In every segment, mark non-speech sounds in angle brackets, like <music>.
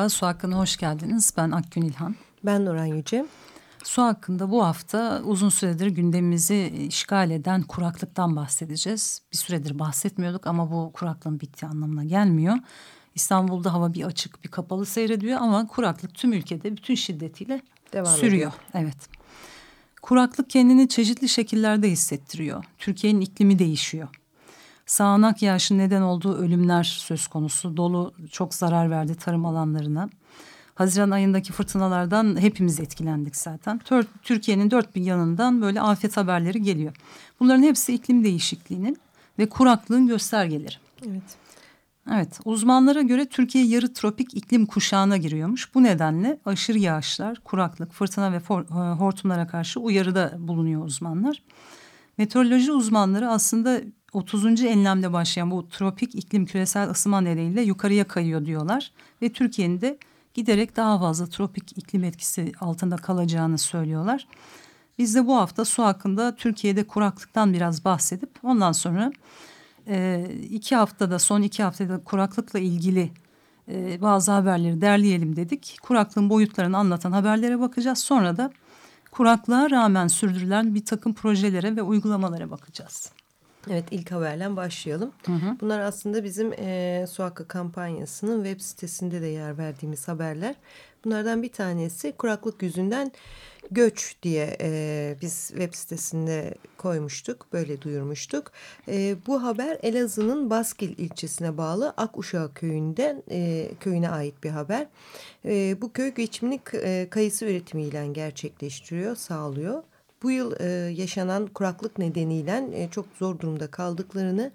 Merhaba, Su Hakkı'na hoş geldiniz. Ben Akgün İlhan. Ben Nuran Yüce. Su hakkında bu hafta uzun süredir gündemimizi işgal eden kuraklıktan bahsedeceğiz. Bir süredir bahsetmiyorduk ama bu kuraklığın bittiği anlamına gelmiyor. İstanbul'da hava bir açık bir kapalı seyrediyor ama kuraklık tüm ülkede bütün şiddetiyle Devam sürüyor. Ediyor. Evet. Kuraklık kendini çeşitli şekillerde hissettiriyor. Türkiye'nin iklimi değişiyor. Sağanak yağışın neden olduğu ölümler söz konusu. Dolu çok zarar verdi tarım alanlarına. Haziran ayındaki fırtınalardan hepimiz etkilendik zaten. Türkiye'nin dört bir yanından böyle afet haberleri geliyor. Bunların hepsi iklim değişikliğinin ve kuraklığın göstergeleri. Evet. Evet, uzmanlara göre Türkiye yarı tropik iklim kuşağına giriyormuş. Bu nedenle aşırı yağışlar, kuraklık, fırtına ve e, hortumlara karşı uyarıda bulunuyor uzmanlar. Meteoroloji uzmanları aslında 30. enlemde başlayan bu tropik iklim küresel ısınma nedeniyle yukarıya kayıyor diyorlar. Ve Türkiye'nin de giderek daha fazla tropik iklim etkisi altında kalacağını söylüyorlar. Biz de bu hafta su hakkında Türkiye'de kuraklıktan biraz bahsedip ondan sonra e, iki haftada son iki haftada kuraklıkla ilgili e, bazı haberleri derleyelim dedik. Kuraklığın boyutlarını anlatan haberlere bakacağız. Sonra da kuraklığa rağmen sürdürülen bir takım projelere ve uygulamalara bakacağız. Evet ilk haberle başlayalım. Hı hı. Bunlar aslında bizim e, Su Hakkı kampanyasının web sitesinde de yer verdiğimiz haberler. Bunlardan bir tanesi kuraklık yüzünden göç diye e, biz web sitesinde koymuştuk. Böyle duyurmuştuk. E, bu haber Elazığ'ın Baskil ilçesine bağlı Akuşağı köyünden e, köyüne ait bir haber. E, bu köy geçimini e, kayısı üretimiyle gerçekleştiriyor, sağlıyor bu yıl e, yaşanan kuraklık nedeniyle e, çok zor durumda kaldıklarını,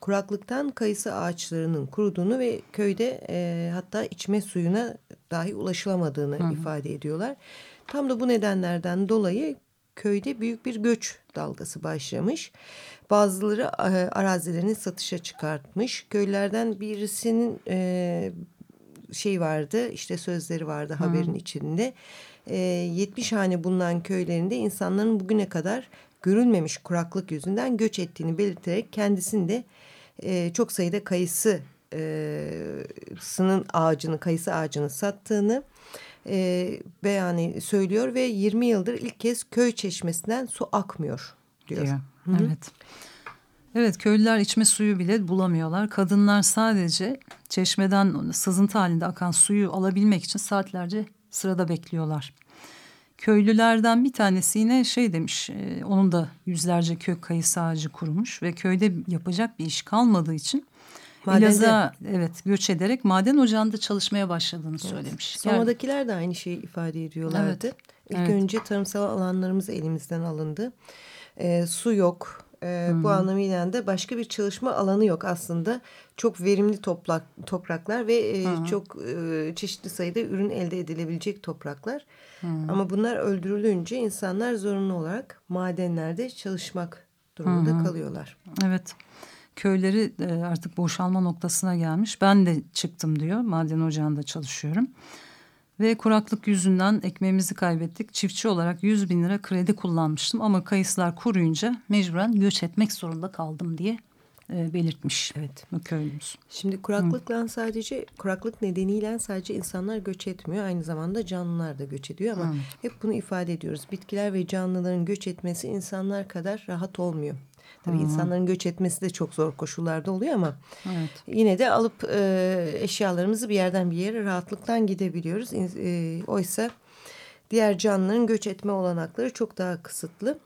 kuraklıktan kayısı ağaçlarının kuruduğunu ve köyde e, hatta içme suyuna dahi ulaşılamadığını Hı. ifade ediyorlar. Tam da bu nedenlerden dolayı köyde büyük bir göç dalgası başlamış. Bazıları e, arazilerini satışa çıkartmış. Köylerden birisinin e, şey vardı işte sözleri vardı Hı. haberin içinde e, 70 hane bulunan köylerinde insanların bugüne kadar görülmemiş kuraklık yüzünden göç ettiğini belirterek kendisini de e, çok sayıda kayısı e, sının ağacını, kayısı ağacını sattığını e, beyan söylüyor ve 20 yıldır ilk kez köy çeşmesinden su akmıyor diyor. diyor. Evet. Evet köylüler içme suyu bile bulamıyorlar. Kadınlar sadece çeşmeden sızıntı halinde akan suyu alabilmek için saatlerce sırada bekliyorlar. Köylülerden bir tanesi yine şey demiş, e, onun da yüzlerce kök kayısı ağacı kurumuş ve köyde yapacak bir iş kalmadığı için Elazığ'a evet göç ederek maden ocağında çalışmaya başladığını evet. söylemiş. Soma'dakiler de aynı şeyi ifade ediyorlardı. Evet. İlk evet. önce tarımsal alanlarımız elimizden alındı. E, su yok, e, hmm. Bu anlamıyla da başka bir çalışma alanı yok aslında. Çok verimli toplak, topraklar ve e, hmm. çok e, çeşitli sayıda ürün elde edilebilecek topraklar. Hmm. Ama bunlar öldürülünce insanlar zorunlu olarak madenlerde çalışmak durumunda hmm. kalıyorlar. Evet. Köyleri artık boşalma noktasına gelmiş. Ben de çıktım diyor. Maden ocağında çalışıyorum. Ve kuraklık yüzünden ekmeğimizi kaybettik. Çiftçi olarak 100 bin lira kredi kullanmıştım ama kayısılar kuruyunca mecburen göç etmek zorunda kaldım diye e, belirtmiş evet. köylümüz. Şimdi kuraklıkla Hı. sadece kuraklık nedeniyle sadece insanlar göç etmiyor. Aynı zamanda canlılar da göç ediyor ama Hı. hep bunu ifade ediyoruz. Bitkiler ve canlıların göç etmesi insanlar kadar rahat olmuyor. Tabii Hı -hı. insanların göç etmesi de çok zor koşullarda oluyor ama evet. yine de alıp e, eşyalarımızı bir yerden bir yere rahatlıktan gidebiliyoruz. E, oysa diğer canlıların göç etme olanakları çok daha kısıtlı.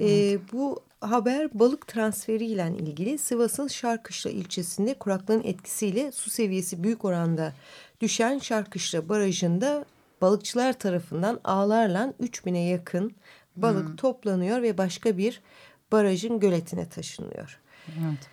E, bu haber balık transferiyle ilgili Sivas'ın Şarkışla ilçesinde kuraklığın etkisiyle su seviyesi büyük oranda düşen Şarkışla Barajı'nda balıkçılar tarafından ağlarla 3000'e yakın balık hmm. toplanıyor ve başka bir barajın göletine taşınıyor. Evet.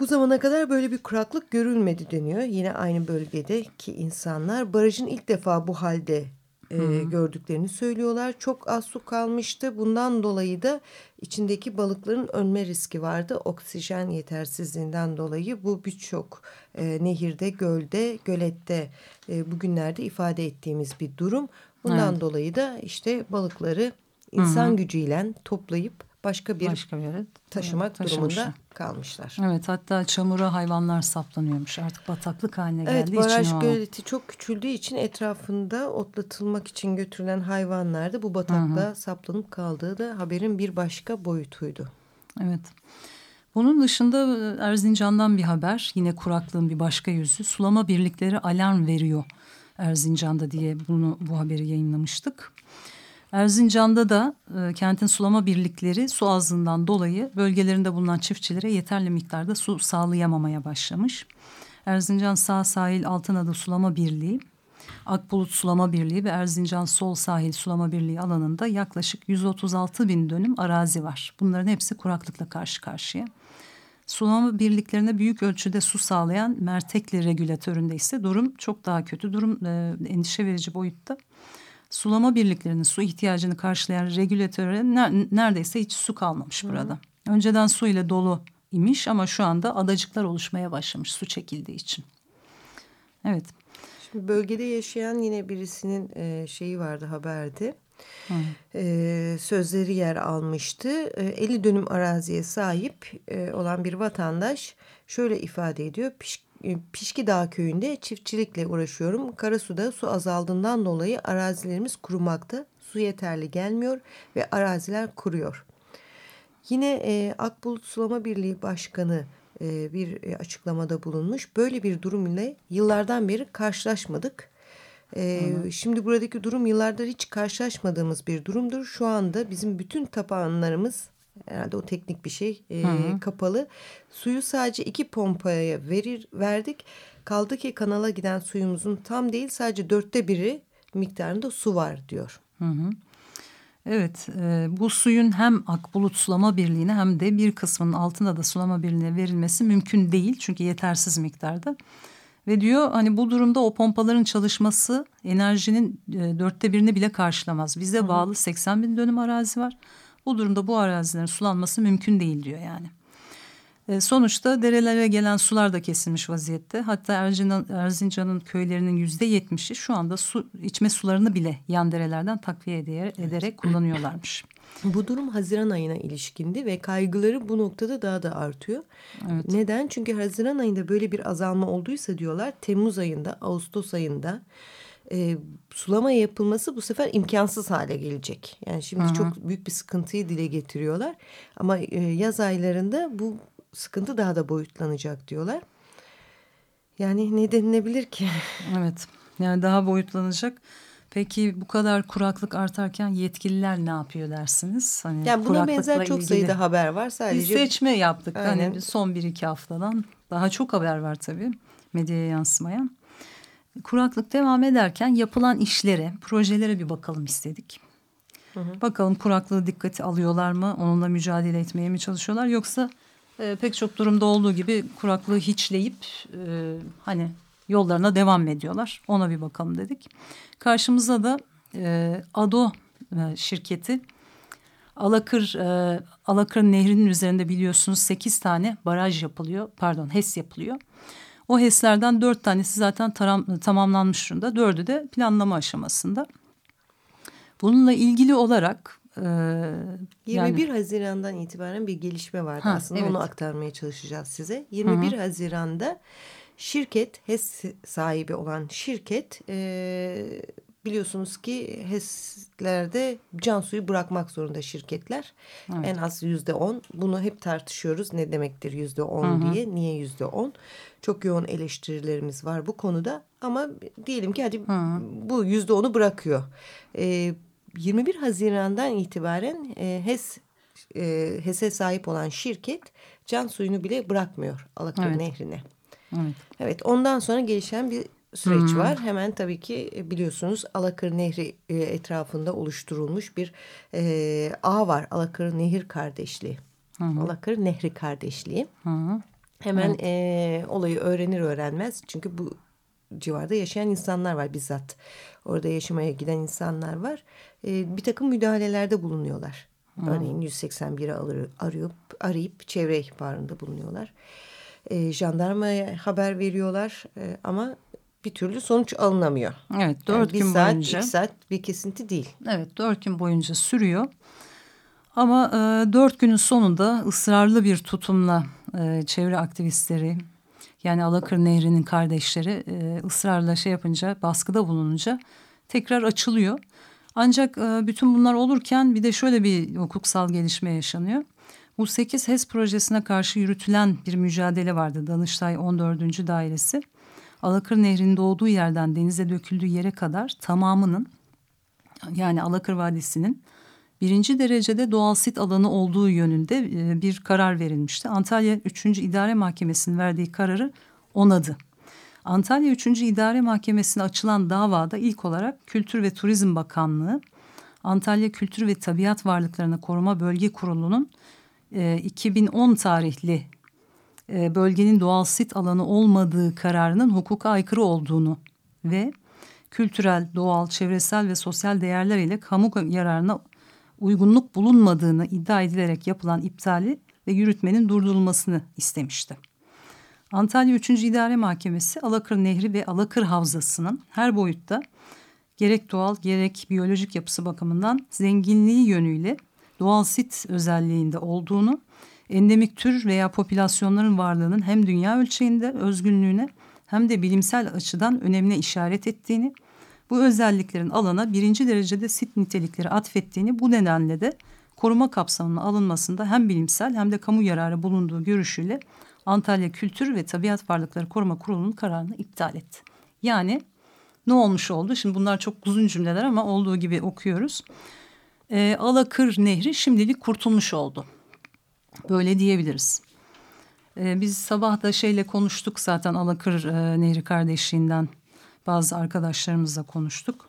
Bu zamana kadar böyle bir kuraklık görülmedi deniyor. Yine aynı bölgedeki insanlar barajın ilk defa bu halde e, gördüklerini söylüyorlar. Çok az su kalmıştı. Bundan dolayı da içindeki balıkların ölme riski vardı. Oksijen yetersizliğinden dolayı bu birçok e, nehirde, gölde, gölette e, bugünlerde ifade ettiğimiz bir durum. Bundan evet. dolayı da işte balıkları insan Hı -hı. gücüyle toplayıp başka bir başka bir yere taşımak evet, durumunda kalmışlar. Evet hatta çamura hayvanlar saplanıyormuş artık bataklık haline evet, geldiği için. Evet baraj göleti çok küçüldüğü için etrafında otlatılmak için götürülen hayvanlar da bu bataklığa Hı -hı. saplanıp kaldığı da haberin bir başka boyutuydu. Evet. Bunun dışında e, Erzincan'dan bir haber yine kuraklığın bir başka yüzü sulama birlikleri alarm veriyor Erzincan'da diye bunu bu haberi yayınlamıştık. Erzincan'da da e, kentin sulama birlikleri su azlığından dolayı bölgelerinde bulunan çiftçilere yeterli miktarda su sağlayamamaya başlamış. Erzincan Sağ Sahil Altınadı Sulama Birliği, Akbulut Sulama Birliği ve Erzincan Sol Sahil Sulama Birliği alanında yaklaşık 136 bin dönüm arazi var. Bunların hepsi kuraklıkla karşı karşıya. Sulama birliklerine büyük ölçüde su sağlayan Mertekli regülatöründe ise durum çok daha kötü. Durum e, endişe verici boyutta. Sulama birliklerinin su ihtiyacını karşılayan regülatöre neredeyse hiç su kalmamış Hı. burada. Önceden su ile dolu imiş ama şu anda adacıklar oluşmaya başlamış su çekildiği için. Evet. Şimdi bölgede yaşayan yine birisinin e, şeyi vardı haberde. E, sözleri yer almıştı. E, 50 dönüm araziye sahip e, olan bir vatandaş şöyle ifade ediyor. Piş, Pişki Dağ köyünde çiftçilikle uğraşıyorum. Karasu'da su azaldığından dolayı arazilerimiz kurumakta. Su yeterli gelmiyor ve araziler kuruyor. Yine e, Akbulut Sulama Birliği Başkanı e, bir e, açıklamada bulunmuş. Böyle bir durum ile yıllardan beri karşılaşmadık. E, şimdi buradaki durum yıllardır hiç karşılaşmadığımız bir durumdur. Şu anda bizim bütün tapanlarımız herhalde o teknik bir şey e, kapalı. Suyu sadece iki pompaya verir verdik. Kaldı ki kanala giden suyumuzun tam değil sadece dörtte biri miktarında su var diyor. Hı hı. Evet e, bu suyun hem Akbulut Sulama Birliği'ne hem de bir kısmının altında da sulama birliğine verilmesi mümkün değil. Çünkü yetersiz miktarda. Ve diyor hani bu durumda o pompaların çalışması enerjinin e, dörtte birini bile karşılamaz. Bize Hı -hı. bağlı 80 bin dönüm arazi var. Bu durumda bu arazilerin sulanması mümkün değil diyor yani. E, sonuçta derelere gelen sular da kesilmiş vaziyette. Hatta Erzincan, Erzincan'ın köylerinin yüzde yetmişi şu anda su içme sularını bile yan derelerden takviye ederek, ederek kullanıyorlarmış. <clears throat> Bu durum Haziran ayına ilişkindi ve kaygıları bu noktada daha da artıyor. Evet. Neden? Çünkü Haziran ayında böyle bir azalma olduysa diyorlar Temmuz ayında, Ağustos ayında e, sulama yapılması bu sefer imkansız hale gelecek. Yani şimdi Hı -hı. çok büyük bir sıkıntıyı dile getiriyorlar. Ama e, yaz aylarında bu sıkıntı daha da boyutlanacak diyorlar. Yani ne denilebilir ki? <laughs> Evet yani daha boyutlanacak. Peki bu kadar kuraklık artarken yetkililer ne yapıyor dersiniz? Hani yani buna benzer çok ilgili. sayıda haber var. Sadece Biz seçme yaptık. Hani Aynen. Hani son bir iki haftadan daha çok haber var tabii medyaya yansımayan. Kuraklık devam ederken yapılan işlere, projelere bir bakalım istedik. Hı hı. Bakalım kuraklığı dikkate alıyorlar mı? Onunla mücadele etmeye mi çalışıyorlar? Yoksa e, pek çok durumda olduğu gibi kuraklığı hiçleyip e, hani yollarına devam ediyorlar. Ona bir bakalım dedik. Karşımıza da e, ADO e, şirketi Alakır, e, Alakır Nehri'nin üzerinde biliyorsunuz sekiz tane baraj yapılıyor. Pardon HES yapılıyor. O HES'lerden dört tanesi zaten taram, tamamlanmış durumda. Dördü de planlama aşamasında. Bununla ilgili olarak e, 21 yani, Haziran'dan itibaren bir gelişme vardı ha, aslında evet. onu aktarmaya çalışacağız size. 21 Hı -hı. Haziran'da şirket HES sahibi olan şirket e, biliyorsunuz ki HES'lerde can suyu bırakmak zorunda şirketler. Evet. En az yüzde on. Bunu hep tartışıyoruz. Ne demektir yüzde on diye. Niye yüzde on? Çok yoğun eleştirilerimiz var bu konuda. Ama diyelim ki hadi Hı. bu yüzde onu bırakıyor. E, 21 Haziran'dan itibaren e, HES e, HES'e sahip olan şirket can suyunu bile bırakmıyor Alaköy evet. Nehri'ne. Evet. evet ondan sonra gelişen bir süreç hmm. var. Hemen tabii ki e, biliyorsunuz Alakır Nehri e, etrafında oluşturulmuş bir e, ağ var. Alakır Nehir Kardeşliği. Hmm. Alakır Nehri Kardeşliği. Hmm. Hemen evet. e, olayı öğrenir öğrenmez çünkü bu civarda yaşayan insanlar var bizzat. Orada yaşamaya giden insanlar var. E, bir takım müdahalelerde bulunuyorlar. Hmm. Örneğin 181'i arayıp, arayıp çevre ihbarında bulunuyorlar. E, jandarmaya haber veriyorlar e, ama bir türlü sonuç alınamıyor. Evet dört yani gün saat, boyunca. Bir saat bir kesinti değil. Evet dört gün boyunca sürüyor. Ama e, dört günün sonunda ısrarlı bir tutumla e, çevre aktivistleri yani Alakır Nehri'nin kardeşleri e, ısrarla şey yapınca baskıda bulununca tekrar açılıyor. Ancak e, bütün bunlar olurken bir de şöyle bir hukuksal gelişme yaşanıyor. Bu 8 HES projesine karşı yürütülen bir mücadele vardı Danıştay 14. Dairesi. Alakır Nehri'nin doğduğu yerden denize döküldüğü yere kadar tamamının yani Alakır Vadisi'nin birinci derecede doğal sit alanı olduğu yönünde e, bir karar verilmişti. Antalya 3. İdare Mahkemesi'nin verdiği kararı onadı. Antalya 3. İdare Mahkemesi'ne açılan davada ilk olarak Kültür ve Turizm Bakanlığı, Antalya Kültür ve Tabiat Varlıklarını Koruma Bölge Kurulu'nun 2010 e, tarihli e, bölgenin doğal sit alanı olmadığı kararının hukuka aykırı olduğunu ve kültürel, doğal, çevresel ve sosyal değerler ile kamu yararına uygunluk bulunmadığını iddia edilerek yapılan iptali ve yürütmenin durdurulmasını istemişti. Antalya 3. İdare Mahkemesi Alakır Nehri ve Alakır Havzası'nın her boyutta gerek doğal gerek biyolojik yapısı bakımından zenginliği yönüyle doğal sit özelliğinde olduğunu, endemik tür veya popülasyonların varlığının hem dünya ölçeğinde özgünlüğüne hem de bilimsel açıdan önemine işaret ettiğini bu özelliklerin alana birinci derecede sit nitelikleri atfettiğini bu nedenle de koruma kapsamına alınmasında hem bilimsel hem de kamu yararı bulunduğu görüşüyle Antalya Kültür ve Tabiat Varlıkları Koruma Kurulu'nun kararını iptal etti. Yani ne olmuş oldu? Şimdi bunlar çok uzun cümleler ama olduğu gibi okuyoruz. E, Alakır Nehri şimdilik kurtulmuş oldu. Böyle diyebiliriz. E, biz sabah da şeyle konuştuk zaten Alakır e, Nehri kardeşliğinden bazı arkadaşlarımızla konuştuk.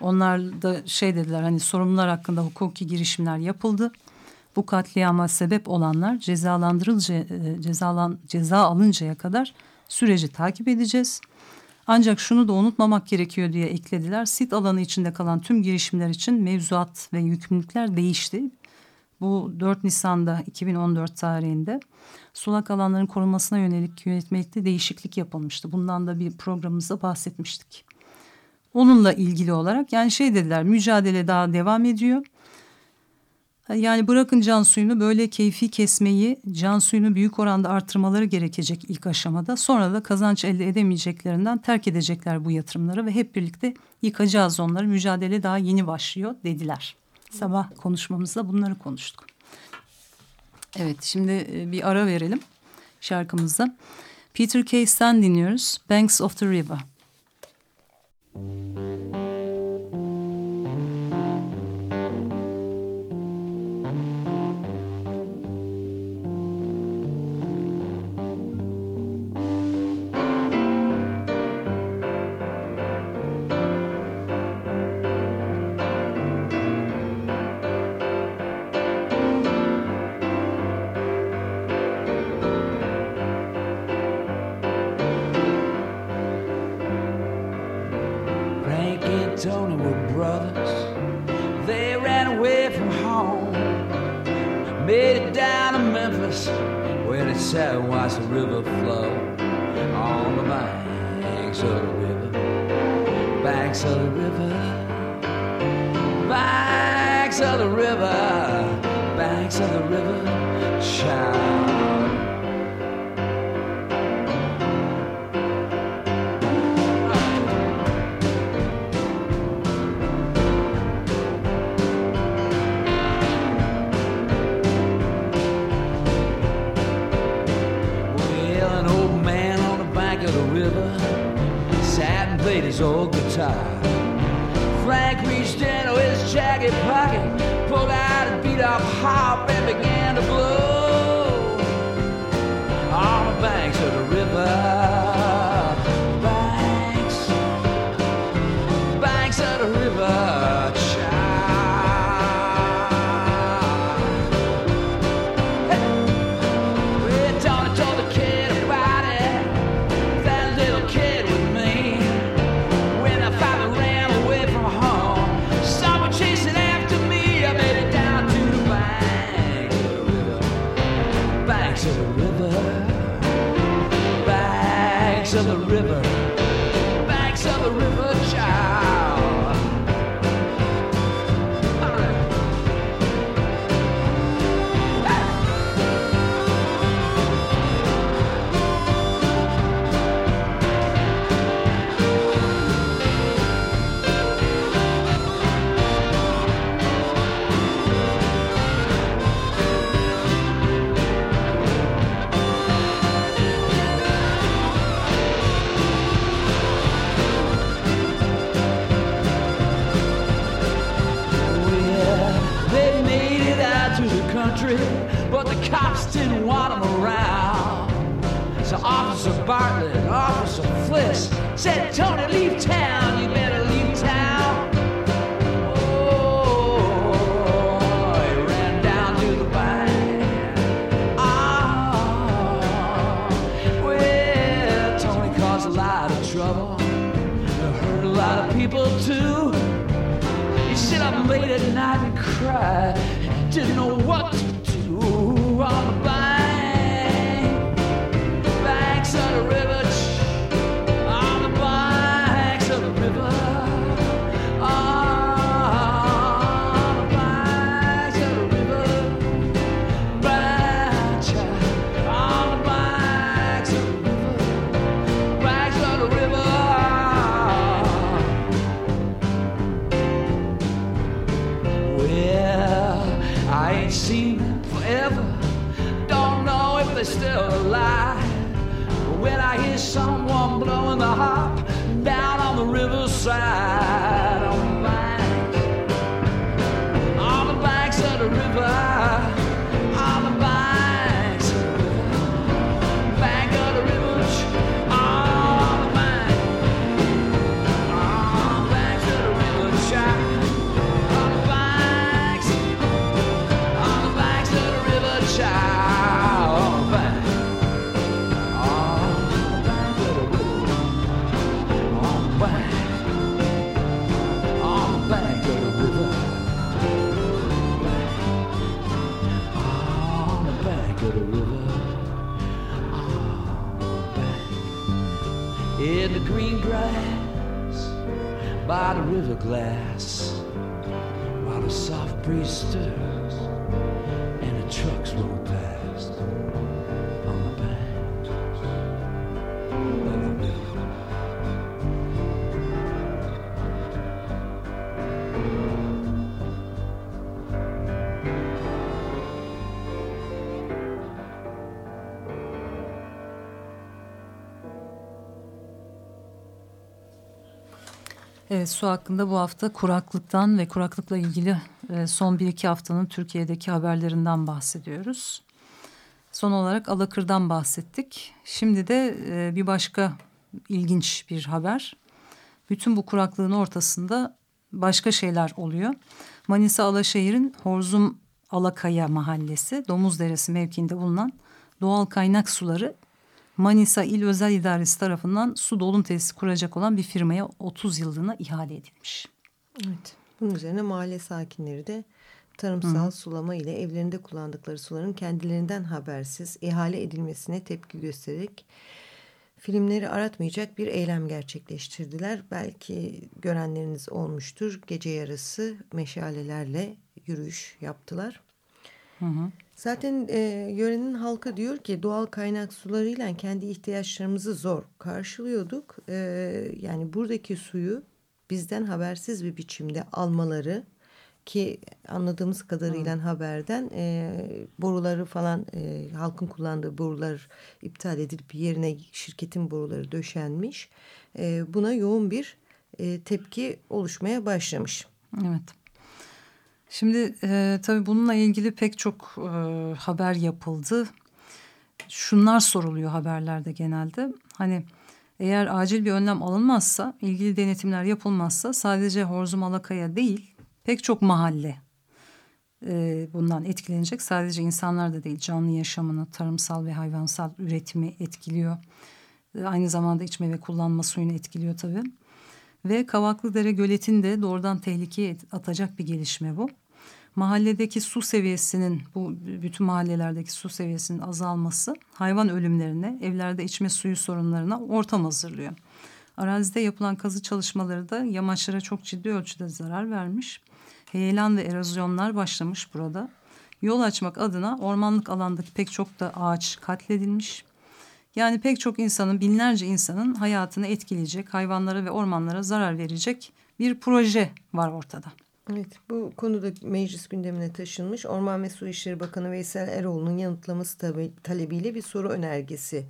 Onlar da şey dediler hani sorumlular hakkında hukuki girişimler yapıldı. Bu katliama sebep olanlar cezalandırılca e, cezalan ceza alıncaya kadar süreci takip edeceğiz. Ancak şunu da unutmamak gerekiyor diye eklediler. Sit alanı içinde kalan tüm girişimler için mevzuat ve yükümlülükler değişti. Bu 4 Nisan'da 2014 tarihinde sulak alanların korunmasına yönelik yönetmelikte değişiklik yapılmıştı. Bundan da bir programımızda bahsetmiştik. Onunla ilgili olarak yani şey dediler mücadele daha devam ediyor. Yani bırakın can suyunu böyle keyfi kesmeyi, can suyunu büyük oranda artırmaları gerekecek ilk aşamada. Sonra da kazanç elde edemeyeceklerinden terk edecekler bu yatırımları ve hep birlikte yıkacağız onları. Mücadele daha yeni başlıyor dediler. Sabah konuşmamızda bunları konuştuk. Evet şimdi e, bir ara verelim şarkımızda. Peter Case'den dinliyoruz. Banks of the River. Müzik sat and watched the river flow on the banks of the river, banks of the river, banks of the river, banks of the river, child. His old guitar. Frank reached into his jacket pocket, pulled out a beat up harp, and began said, Tony, leave town. You better leave town. Oh, he ran down to the bank. Ah, well, Tony caused a lot of trouble. Hurt a lot of people too. He sit up late at night and cry. Didn't know what to do on the bank. Banks of the river. Evet su hakkında bu hafta kuraklıktan ve kuraklıkla ilgili e, son bir iki haftanın Türkiye'deki haberlerinden bahsediyoruz. Son olarak Alakır'dan bahsettik. Şimdi de e, bir başka ilginç bir haber. Bütün bu kuraklığın ortasında başka şeyler oluyor. Manisa Alaşehir'in Horzum Alakaya mahallesi Domuzderesi mevkiinde bulunan doğal kaynak suları Manisa İl Özel İdaresi tarafından su dolum tesisi kuracak olan bir firmaya 30 yıllığına ihale edilmiş. Evet. Bunun üzerine mahalle sakinleri de tarımsal sulama ile evlerinde kullandıkları suların kendilerinden habersiz ihale edilmesine tepki göstererek filmleri aratmayacak bir eylem gerçekleştirdiler. Belki görenleriniz olmuştur. Gece yarısı meşalelerle yürüyüş yaptılar. Hı hı. Zaten e, yörenin halkı diyor ki doğal kaynak sularıyla kendi ihtiyaçlarımızı zor karşılıyorduk. E, yani buradaki suyu bizden habersiz bir biçimde almaları ki anladığımız kadarıyla haberden e, boruları falan e, halkın kullandığı borular iptal edilip yerine şirketin boruları döşenmiş. E, buna yoğun bir e, tepki oluşmaya başlamış. Evet. Şimdi e, tabii bununla ilgili pek çok e, haber yapıldı. Şunlar soruluyor haberlerde genelde. Hani eğer acil bir önlem alınmazsa, ilgili denetimler yapılmazsa sadece Horzum Alakaya değil pek çok mahalle e, bundan etkilenecek. Sadece insanlar da değil canlı yaşamını, tarımsal ve hayvansal üretimi etkiliyor. E, aynı zamanda içme ve kullanma suyunu etkiliyor tabii. Ve Kavaklıdere Göleti'ni de doğrudan tehlikeye atacak bir gelişme bu. mahalledeki su seviyesinin bu bütün mahallelerdeki su seviyesinin azalması hayvan ölümlerine, evlerde içme suyu sorunlarına ortam hazırlıyor. Arazide yapılan kazı çalışmaları da yamaçlara çok ciddi ölçüde zarar vermiş. Heyelan ve erozyonlar başlamış burada. Yol açmak adına ormanlık alandaki pek çok da ağaç katledilmiş. Yani pek çok insanın, binlerce insanın hayatını etkileyecek, hayvanlara ve ormanlara zarar verecek bir proje var ortada. Evet bu konuda meclis gündemine taşınmış Orman ve Su İşleri Bakanı Veysel Eroğlu'nun yanıtlaması talebiyle bir soru önergesi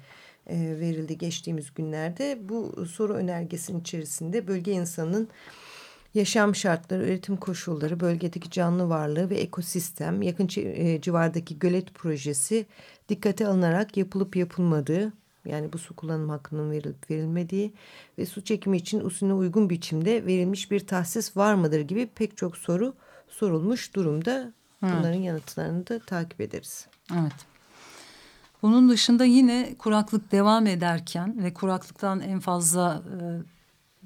e, verildi geçtiğimiz günlerde. Bu soru önergesinin içerisinde bölge insanının yaşam şartları, üretim koşulları, bölgedeki canlı varlığı ve ekosistem, yakın e, civardaki gölet projesi dikkate alınarak yapılıp yapılmadığı, yani bu su kullanım hakkının verilip verilmediği ve su çekimi için usule uygun biçimde verilmiş bir tahsis var mıdır gibi pek çok soru sorulmuş durumda. Bunların evet. yanıtlarını da takip ederiz. Evet. Bunun dışında yine kuraklık devam ederken ve kuraklıktan en fazla e,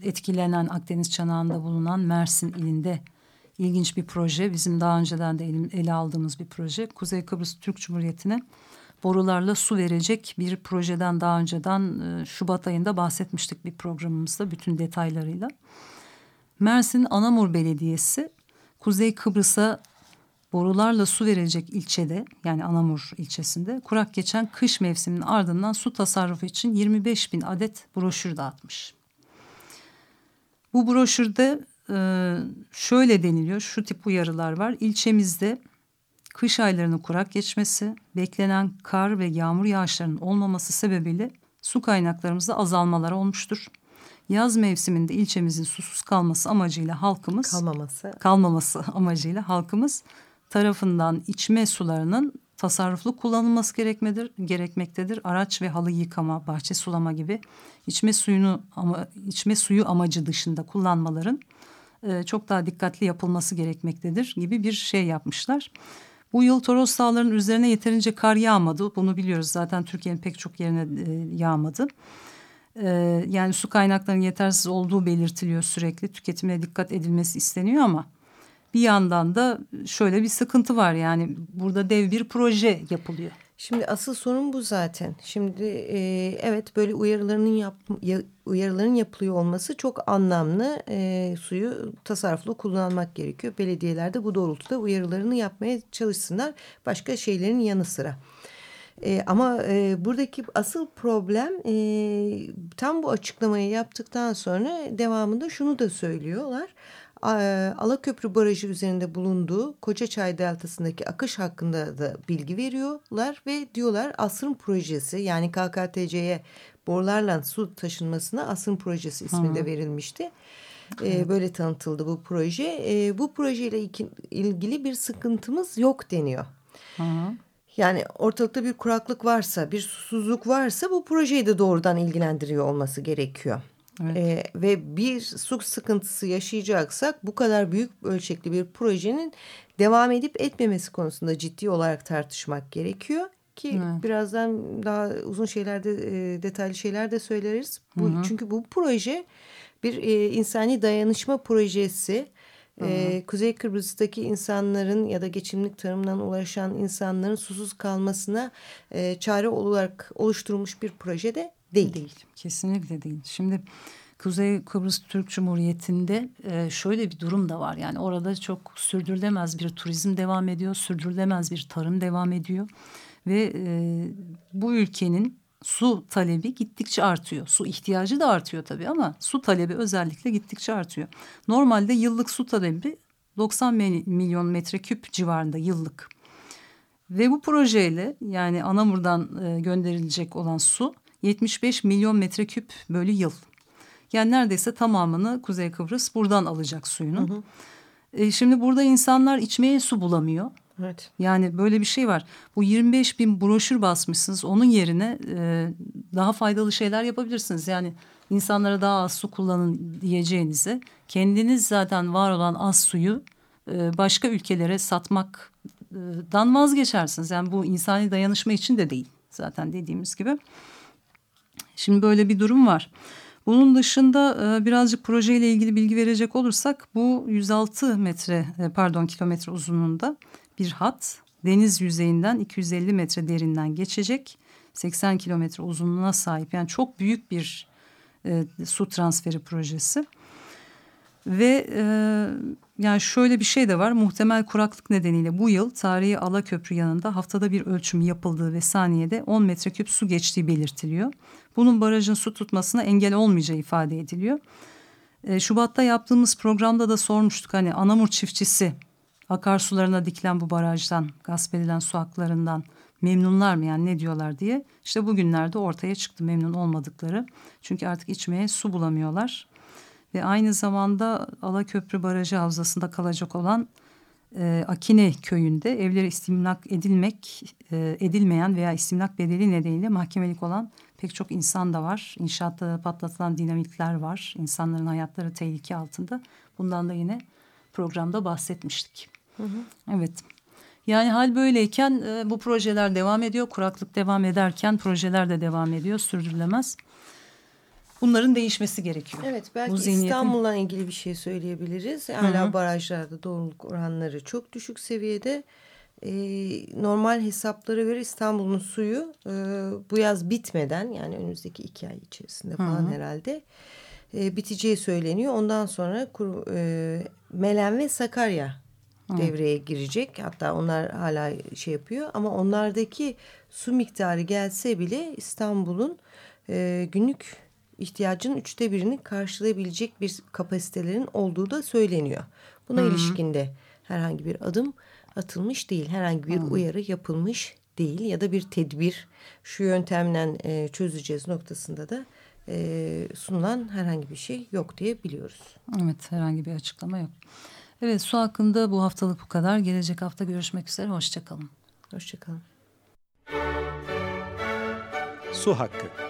etkilenen Akdeniz çanağında bulunan Mersin ilinde ilginç bir proje. Bizim daha önceden de ele aldığımız bir proje. Kuzey Kıbrıs Türk Cumhuriyeti'ne borularla su verecek bir projeden daha önceden e, Şubat ayında bahsetmiştik bir programımızda bütün detaylarıyla. Mersin Anamur Belediyesi Kuzey Kıbrıs'a borularla su verilecek ilçede yani Anamur ilçesinde kurak geçen kış mevsiminin ardından su tasarrufu için 25 bin adet broşür dağıtmış. Bu broşürde e, şöyle deniliyor şu tip uyarılar var. İlçemizde kış aylarının kurak geçmesi, beklenen kar ve yağmur yağışlarının olmaması sebebiyle su kaynaklarımızda azalmalar olmuştur. Yaz mevsiminde ilçemizin susuz kalması amacıyla halkımız kalmaması kalmaması amacıyla halkımız tarafından içme sularının tasarruflu kullanılması gerekmedir, gerekmektedir. Araç ve halı yıkama, bahçe sulama gibi içme suyunu ama içme suyu amacı dışında kullanmaların e, çok daha dikkatli yapılması gerekmektedir gibi bir şey yapmışlar. Bu yıl Toros Dağları'nın üzerine yeterince kar yağmadı. Bunu biliyoruz zaten Türkiye'nin pek çok yerine e, yağmadı. E, yani su kaynaklarının yetersiz olduğu belirtiliyor sürekli. Tüketimine dikkat edilmesi isteniyor ama bir yandan da şöyle bir sıkıntı var yani burada dev bir proje yapılıyor. Şimdi asıl sorun bu zaten. Şimdi e, evet böyle uyarılarının yap, uyarıların yapılıyor olması çok anlamlı. E, suyu tasarruflu kullanmak gerekiyor. Belediyeler de bu doğrultuda uyarılarını yapmaya çalışsınlar. Başka şeylerin yanı sıra. E, ama e, buradaki asıl problem e, tam bu açıklamayı yaptıktan sonra devamında şunu da söylüyorlar. Alaköprü Barajı üzerinde bulunduğu Kocaçay Deltası'ndaki akış hakkında da bilgi veriyorlar ve diyorlar asrın projesi yani KKTC'ye borularla su taşınmasına asrın projesi isminde verilmişti. Evet. böyle tanıtıldı bu proje. bu projeyle ilgili bir sıkıntımız yok deniyor. Hı hı. Yani ortalıkta bir kuraklık varsa, bir susuzluk varsa bu projeyi de doğrudan ilgilendiriyor olması gerekiyor. Evet. E, ve bir su sıkıntısı yaşayacaksak bu kadar büyük ölçekli bir projenin devam edip etmemesi konusunda ciddi olarak tartışmak gerekiyor. Ki evet. birazdan daha uzun şeylerde e, detaylı şeyler de söyleriz. Bu, hı hı. Çünkü bu proje bir e, insani dayanışma projesi. Ee, Kuzey Kıbrıs'taki insanların ya da geçimlik tarımdan ulaşan insanların susuz kalmasına e, çare olarak oluşturulmuş bir projede değil. Değil, kesinlikle değil. Şimdi Kuzey Kıbrıs Türk Cumhuriyeti'nde e, şöyle bir durum da var. Yani orada çok sürdürülemez bir turizm devam ediyor, sürdürülemez bir tarım devam ediyor. Ve e, bu ülkenin su talebi gittikçe artıyor. Su ihtiyacı da artıyor tabii ama su talebi özellikle gittikçe artıyor. Normalde yıllık su talebi 90 milyon metreküp civarında yıllık. Ve bu projeyle yani Anamur'dan e, gönderilecek olan su 75 milyon metreküp bölü yıl. Yani neredeyse tamamını Kuzey Kıbrıs buradan alacak suyunu. Hı hı. E, şimdi burada insanlar içmeye su bulamıyor. Evet. Yani böyle bir şey var. Bu 25 bin broşür basmışsınız. Onun yerine e, daha faydalı şeyler yapabilirsiniz. Yani insanlara daha az su kullanın diyeceğinize kendiniz zaten var olan az suyu e, başka ülkelere satmaktan vazgeçersiniz. Yani bu insani dayanışma için de değil zaten dediğimiz gibi. Şimdi böyle bir durum var. Bunun dışında e, birazcık projeyle ilgili bilgi verecek olursak bu 106 metre e, pardon kilometre uzunluğunda bir hat deniz yüzeyinden 250 metre derinden geçecek. 80 kilometre uzunluğuna sahip yani çok büyük bir e, su transferi projesi. Ve e, yani şöyle bir şey de var muhtemel kuraklık nedeniyle bu yıl tarihi Ala Köprü yanında haftada bir ölçüm yapıldığı ve saniyede 10 metreküp su geçtiği belirtiliyor. Bunun barajın su tutmasına engel olmayacağı ifade ediliyor. E, Şubat'ta yaptığımız programda da sormuştuk hani Anamur çiftçisi akarsularına dikilen bu barajdan gasp edilen su haklarından memnunlar mı yani ne diyorlar diye. İşte bugünlerde ortaya çıktı memnun olmadıkları. Çünkü artık içmeye su bulamıyorlar. Ve aynı zamanda Alaköprü Barajı Havzası'nda kalacak olan e, Akine köyünde evleri istimlak edilmek e, edilmeyen veya istimlak bedeli nedeniyle mahkemelik olan pek çok insan da var. İnşaatta patlatılan dinamitler var. İnsanların hayatları tehlike altında. Bundan da yine programda bahsetmiştik. Hı hı. Evet. Yani hal böyleyken e, bu projeler devam ediyor. Kuraklık devam ederken projeler de devam ediyor. Sürdürülemez. Bunların değişmesi gerekiyor. Evet belki. İstanbul'la ilgili bir şey söyleyebiliriz. Hala Hı -hı. barajlarda doğruluk oranları çok düşük seviyede. Ee, normal hesaplara göre İstanbul'un suyu e, bu yaz bitmeden yani önümüzdeki iki ay içerisinde falan Hı -hı. herhalde e, biteceği söyleniyor. Ondan sonra kuru, e, Melen ve Sakarya Hı. devreye girecek. Hatta onlar hala şey yapıyor ama onlardaki su miktarı gelse bile İstanbul'un e, günlük ihtiyacının üçte birini karşılayabilecek bir kapasitelerin olduğu da söyleniyor. Buna Hı -hı. ilişkinde herhangi bir adım atılmış değil. Herhangi bir Hı -hı. uyarı yapılmış değil ya da bir tedbir şu yöntemle e, çözeceğiz noktasında da e, sunulan herhangi bir şey yok diye biliyoruz. Evet herhangi bir açıklama yok. Evet su hakkında bu haftalık bu kadar. Gelecek hafta görüşmek üzere. Hoşçakalın. Hoşçakalın. Su hakkı.